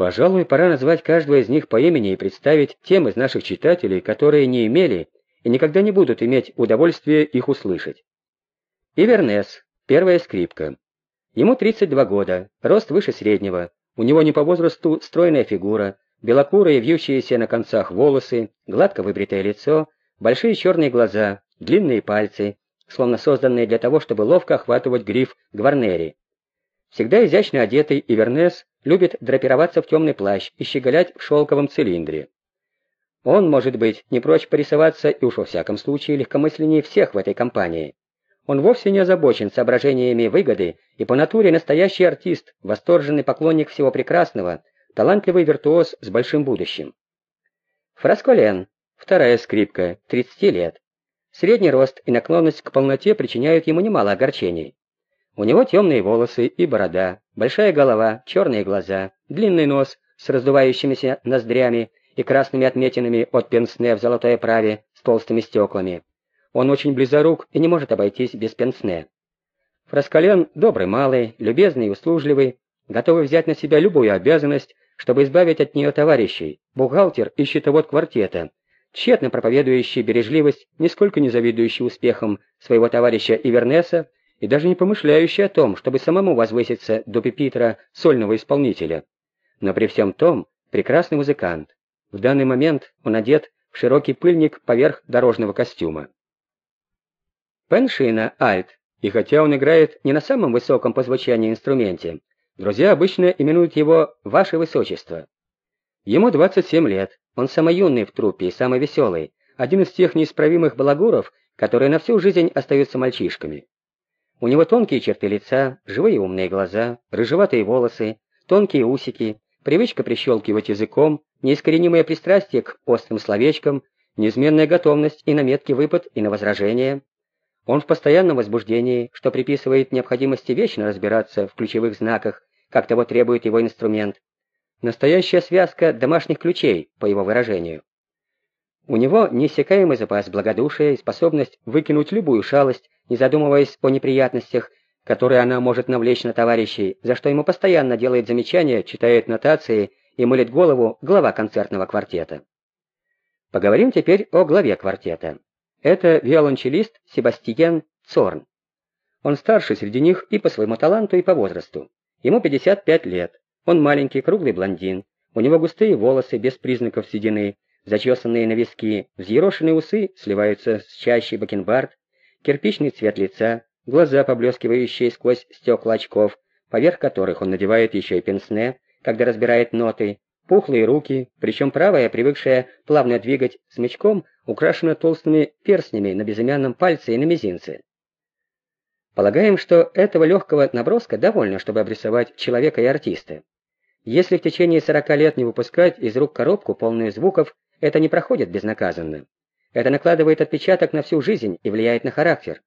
Пожалуй, пора назвать каждого из них по имени и представить тем из наших читателей, которые не имели и никогда не будут иметь удовольствие их услышать. Ивернес, первая скрипка. Ему 32 года, рост выше среднего, у него не по возрасту стройная фигура, белокурые вьющиеся на концах волосы, гладко выбритое лицо, большие черные глаза, длинные пальцы, словно созданные для того, чтобы ловко охватывать гриф гварнери. Всегда изящно одетый Ивернес любит драпироваться в темный плащ и щеголять в шелковом цилиндре. Он, может быть, не прочь порисоваться и уж во всяком случае легкомысленнее всех в этой компании. Он вовсе не озабочен соображениями выгоды и по натуре настоящий артист, восторженный поклонник всего прекрасного, талантливый виртуоз с большим будущим. Фрасколен, вторая скрипка, 30 лет. Средний рост и наклонность к полноте причиняют ему немало огорчений. У него темные волосы и борода, большая голова, черные глаза, длинный нос с раздувающимися ноздрями и красными отметинами от пенсне в золотой оправе с толстыми стеклами. Он очень близорук и не может обойтись без пенсне. Фраскален добрый малый, любезный и услужливый, готовый взять на себя любую обязанность, чтобы избавить от нее товарищей, бухгалтер и счетовод квартета, тщетно проповедующий бережливость, нисколько не завидующий успехам своего товарища Ивернеса и даже не помышляющий о том, чтобы самому возвыситься до пепитра сольного исполнителя. Но при всем том, прекрасный музыкант. В данный момент он одет в широкий пыльник поверх дорожного костюма. Пеншина альт, и хотя он играет не на самом высоком по звучанию инструменте, друзья обычно именуют его «Ваше Высочество». Ему 27 лет, он самый юный в труппе и самый веселый, один из тех неисправимых балагуров, которые на всю жизнь остаются мальчишками. У него тонкие черты лица, живые умные глаза, рыжеватые волосы, тонкие усики, привычка прищелкивать языком, неискоренимое пристрастие к острым словечкам, неизменная готовность и на меткий выпад, и на возражение. Он в постоянном возбуждении, что приписывает необходимости вечно разбираться в ключевых знаках, как того требует его инструмент. Настоящая связка домашних ключей, по его выражению. У него неиссякаемый запас благодушия и способность выкинуть любую шалость, не задумываясь о неприятностях, которые она может навлечь на товарищей, за что ему постоянно делает замечания, читает нотации и мылит голову глава концертного квартета. Поговорим теперь о главе квартета. Это виолончелист Себастьян Цорн. Он старше среди них и по своему таланту, и по возрасту. Ему 55 лет. Он маленький, круглый блондин. У него густые волосы, без признаков седины, зачесанные на виски, взъерошенные усы сливаются с чащей бакенбард, кирпичный цвет лица, глаза, поблескивающие сквозь стекла очков, поверх которых он надевает еще и пенсне, когда разбирает ноты, Пухлые руки, причем правая, привыкшая плавно двигать смычком, украшена толстыми перстнями на безымянном пальце и на мизинце. Полагаем, что этого легкого наброска довольно, чтобы обрисовать человека и артиста. Если в течение 40 лет не выпускать из рук коробку, полную звуков, это не проходит безнаказанно. Это накладывает отпечаток на всю жизнь и влияет на характер.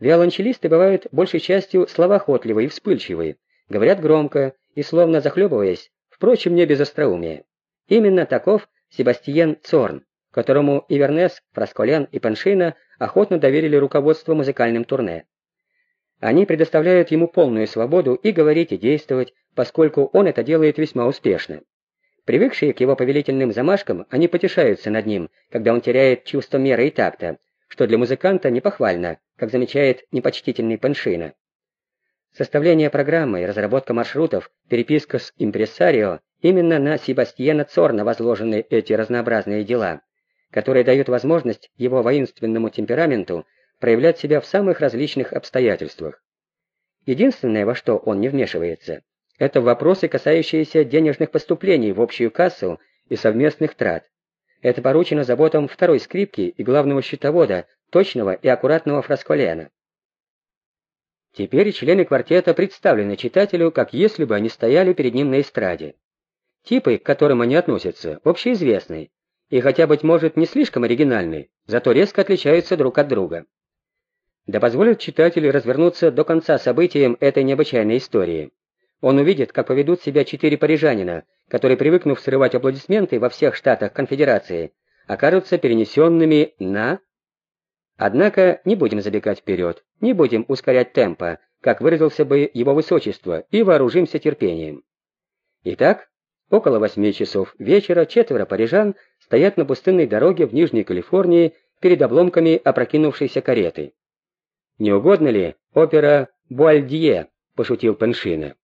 Виолончелисты бывают большей частью словоохотливые и вспыльчивые, говорят громко и, словно захлебываясь, Впрочем, не без остроумия. Именно таков Себастьен Цорн, которому Ивернес, Фрасколян и Паншина охотно доверили руководство музыкальным турне. Они предоставляют ему полную свободу и говорить, и действовать, поскольку он это делает весьма успешно. Привыкшие к его повелительным замашкам, они потешаются над ним, когда он теряет чувство меры и такта, что для музыканта непохвально, как замечает непочтительный Паншина. Составление программы и разработка маршрутов, переписка с импрессарио, именно на Себастьена Цорна возложены эти разнообразные дела, которые дают возможность его воинственному темпераменту проявлять себя в самых различных обстоятельствах. Единственное, во что он не вмешивается, это вопросы, касающиеся денежных поступлений в общую кассу и совместных трат. Это поручено заботам второй скрипки и главного счетовода, точного и аккуратного Фрасколена. Теперь члены квартета представлены читателю, как если бы они стояли перед ним на эстраде. Типы, к которым они относятся, общеизвестны, и хотя, быть может, не слишком оригинальны, зато резко отличаются друг от друга. Да позволит читателю развернуться до конца событиям этой необычайной истории. Он увидит, как поведут себя четыре парижанина, которые, привыкнув срывать аплодисменты во всех штатах конфедерации, окажутся перенесенными на Однако не будем забегать вперед, не будем ускорять темпа, как выразился бы его высочество, и вооружимся терпением. Итак, Около восьми часов вечера четверо парижан стоят на пустынной дороге в Нижней Калифорнии перед обломками опрокинувшейся кареты. «Не угодно ли опера «Буальдье»?» — пошутил Пеншина.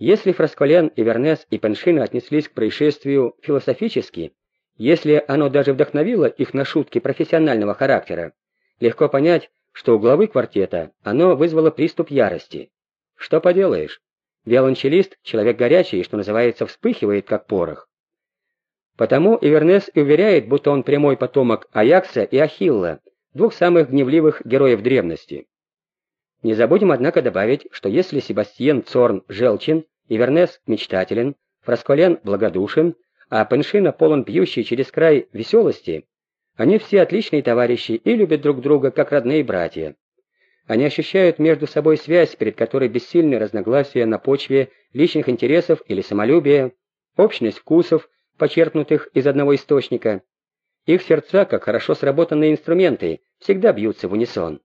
Если Фрасколен и и Пеншина отнеслись к происшествию философически, если оно даже вдохновило их на шутки профессионального характера, легко понять, что у главы квартета оно вызвало приступ ярости. Что поделаешь? Виолончелист — человек горячий, что называется, вспыхивает, как порох. Потому Ивернес и уверяет, будто он прямой потомок Аякса и Ахилла, двух самых гневливых героев древности. Не забудем, однако, добавить, что если Себастьен Цорн желчен, Ивернес мечтателен, Фрасколен благодушен, а Пеншина полон пьющий через край веселости, они все отличные товарищи и любят друг друга, как родные братья. Они ощущают между собой связь, перед которой бессильны разногласия на почве личных интересов или самолюбия, общность вкусов, почерпнутых из одного источника. Их сердца, как хорошо сработанные инструменты, всегда бьются в унисон.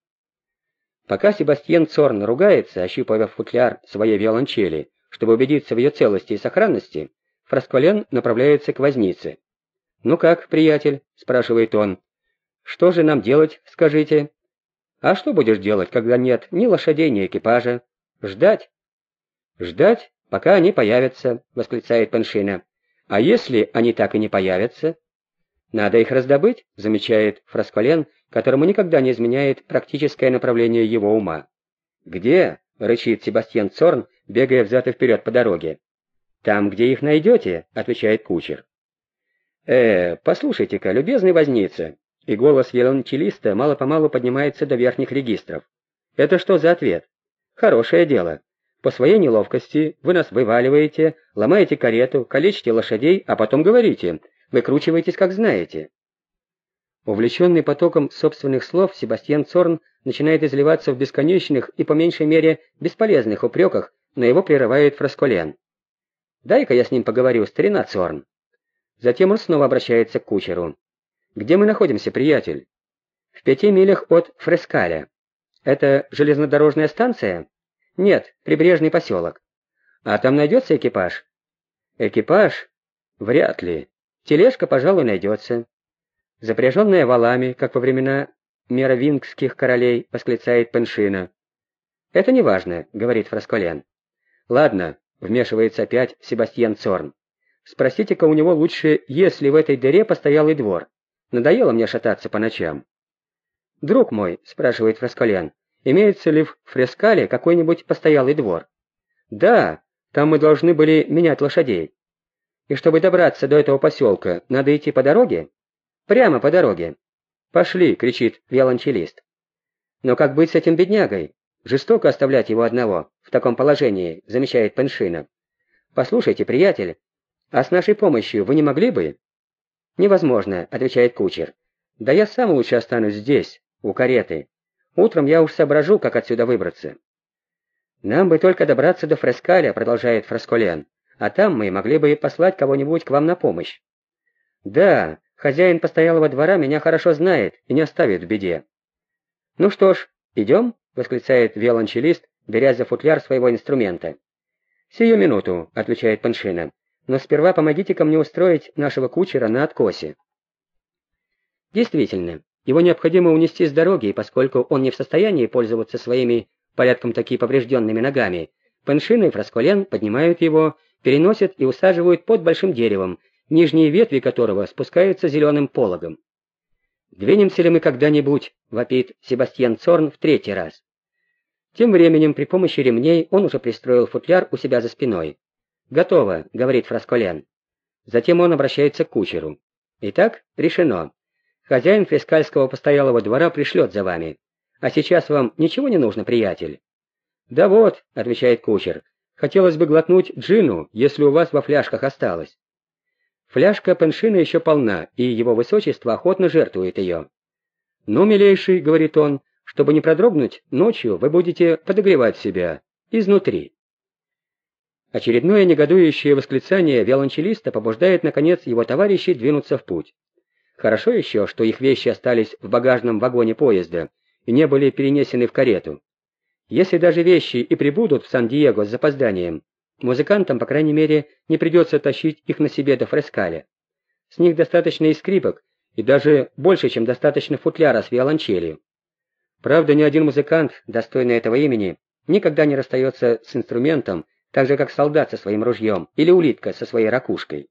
Пока Себастьян Цорн ругается, ощупывая футляр своей виолончели, чтобы убедиться в ее целости и сохранности, Фрасколен направляется к вознице. «Ну как, приятель?» — спрашивает он. «Что же нам делать, скажите?» А что будешь делать, когда нет ни лошадей, ни экипажа? Ждать? Ждать, пока они появятся, восклицает Паншина. А если они так и не появятся? Надо их раздобыть, замечает Фрасколен, которому никогда не изменяет практическое направление его ума. Где? рычит Себастьян Цорн, бегая взад и вперед по дороге. «Там, где их найдете», — отвечает кучер. «Э, послушайте-ка, любезный возница, и голос виолончелиста мало-помалу поднимается до верхних регистров. «Это что за ответ?» «Хорошее дело. По своей неловкости вы нас вываливаете, ломаете карету, калечите лошадей, а потом говорите, выкручиваетесь как знаете». Увлеченный потоком собственных слов, Себастьян Цорн начинает изливаться в бесконечных и, по меньшей мере, бесполезных упреках, но его прерывает Фрасколен. «Дай-ка я с ним поговорю, старина Цорн». Затем он снова обращается к кучеру. «Где мы находимся, приятель?» «В пяти милях от Фрескаля. Это железнодорожная станция?» «Нет, прибрежный поселок. А там найдется экипаж?» «Экипаж? Вряд ли. Тележка, пожалуй, найдется». «Запряженная валами, как во времена меровингских королей», — восклицает Пеншина. «Это не важно», — говорит Фрасколен. «Ладно», — вмешивается опять Себастьян Цорн. «Спросите-ка у него лучше, есть ли в этой дыре постоялый двор. Надоело мне шататься по ночам. «Друг мой», — спрашивает Фрасколян, — «имеется ли в Фрескале какой-нибудь постоялый двор?» «Да, там мы должны были менять лошадей». «И чтобы добраться до этого поселка, надо идти по дороге?» «Прямо по дороге». «Пошли», — кричит виолончелист. «Но как быть с этим беднягой? Жестоко оставлять его одного, в таком положении», — замечает Пеншина. «Послушайте, приятель, а с нашей помощью вы не могли бы?» «Невозможно», — отвечает кучер. «Да я сам лучше останусь здесь, у кареты. Утром я уж соображу, как отсюда выбраться». «Нам бы только добраться до Фрескаля», — продолжает Фрасколен. «А там мы могли бы послать кого-нибудь к вам на помощь». «Да, хозяин постоялого двора меня хорошо знает и не оставит в беде». «Ну что ж, идем?» — восклицает виолончелист, беря за футляр своего инструмента. «Сию минуту», — отвечает Паншина но сперва помогите-ка мне устроить нашего кучера на откосе». Действительно, его необходимо унести с дороги, поскольку он не в состоянии пользоваться своими порядком такие поврежденными ногами, Паншин и Фрасколен поднимают его, переносят и усаживают под большим деревом, нижние ветви которого спускаются зеленым пологом. «Двинемся ли мы когда-нибудь?» — вопит Себастьян Цорн в третий раз. Тем временем при помощи ремней он уже пристроил футляр у себя за спиной. «Готово», — говорит Фрасколян. Затем он обращается к кучеру. «Итак, решено. Хозяин фрескальского постоялого двора пришлет за вами. А сейчас вам ничего не нужно, приятель?» «Да вот», — отвечает кучер, — «хотелось бы глотнуть джину, если у вас во фляжках осталось». Фляжка пеншина еще полна, и его высочество охотно жертвует ее. «Ну, милейший», — говорит он, — «чтобы не продрогнуть, ночью вы будете подогревать себя изнутри». Очередное негодующее восклицание виолончелиста побуждает, наконец, его товарищей двинуться в путь. Хорошо еще, что их вещи остались в багажном вагоне поезда и не были перенесены в карету. Если даже вещи и прибудут в Сан-Диего с запозданием, Музыкантам, по крайней мере, не придется тащить их на себе до фрескаля. С них достаточно и скрипок, и даже больше, чем достаточно футляра с виолончелью. Правда, ни один музыкант, достойный этого имени, никогда не расстается с инструментом, так же, как солдат со своим ружьем или улитка со своей ракушкой.